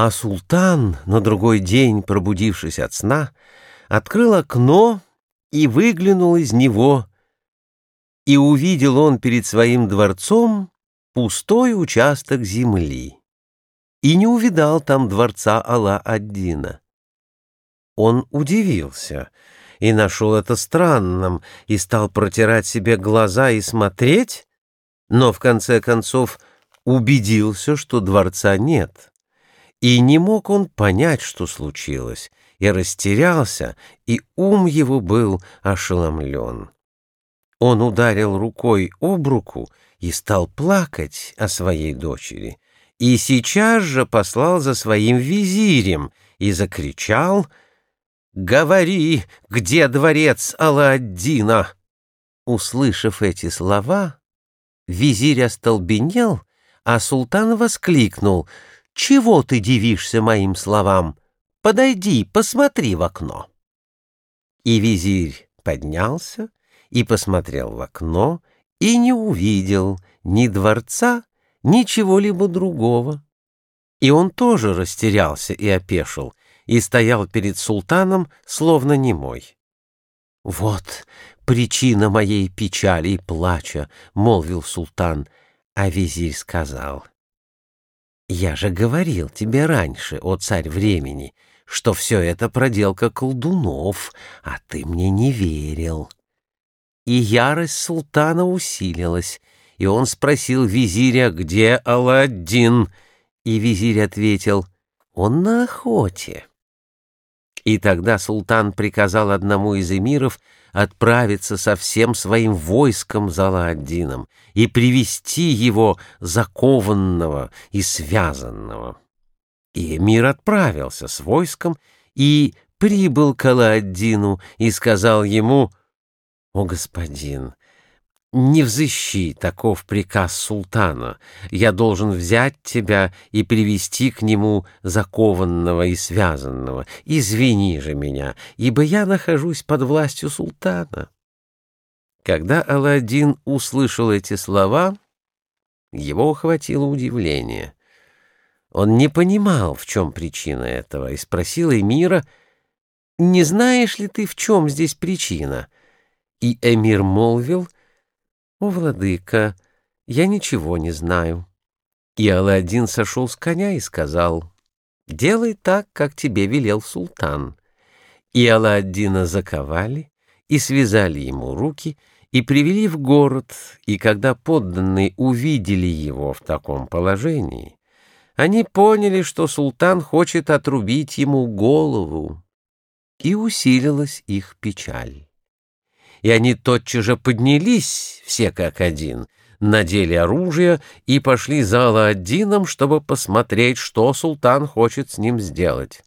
А султан, на другой день пробудившись от сна, открыл окно и выглянул из него, и увидел он перед своим дворцом пустой участок земли, и не увидал там дворца Алла-Аддина. Он удивился и нашел это странным, и стал протирать себе глаза и смотреть, но в конце концов убедился, что дворца нет. И не мог он понять, что случилось, и растерялся, и ум его был ошеломлен. Он ударил рукой об руку и стал плакать о своей дочери, и сейчас же послал за своим визирем и закричал «Говори, где дворец Аладдина?» Услышав эти слова, визирь остолбенел, а султан воскликнул «Чего ты дивишься моим словам? Подойди, посмотри в окно». И визирь поднялся и посмотрел в окно, и не увидел ни дворца, ни чего-либо другого. И он тоже растерялся и опешил, и стоял перед султаном, словно немой. «Вот причина моей печали и плача», — молвил султан, а визирь сказал. «Я же говорил тебе раньше, о царь времени, что все это проделка колдунов, а ты мне не верил» и ярость султана усилилась, и он спросил визиря, где Аладдин, и визирь ответил, он на охоте. И тогда султан приказал одному из эмиров отправиться со всем своим войском за Аладдином и привести его закованного и связанного. И эмир отправился с войском и прибыл к Аладдину и сказал ему — «О, господин, не взыщи, таков приказ султана. Я должен взять тебя и привести к нему закованного и связанного. Извини же меня, ибо я нахожусь под властью султана». Когда Аладдин услышал эти слова, его охватило удивление. Он не понимал, в чем причина этого, и спросил Эмира, «Не знаешь ли ты, в чем здесь причина?» И эмир молвил, «О, владыка, я ничего не знаю». И Аладдин сошел с коня и сказал, «Делай так, как тебе велел султан». И Аладдина заковали и связали ему руки, и привели в город, и когда подданные увидели его в таком положении, они поняли, что султан хочет отрубить ему голову, и усилилась их печаль и они тотчас же поднялись, все как один, надели оружие и пошли за Аладдином, чтобы посмотреть, что султан хочет с ним сделать.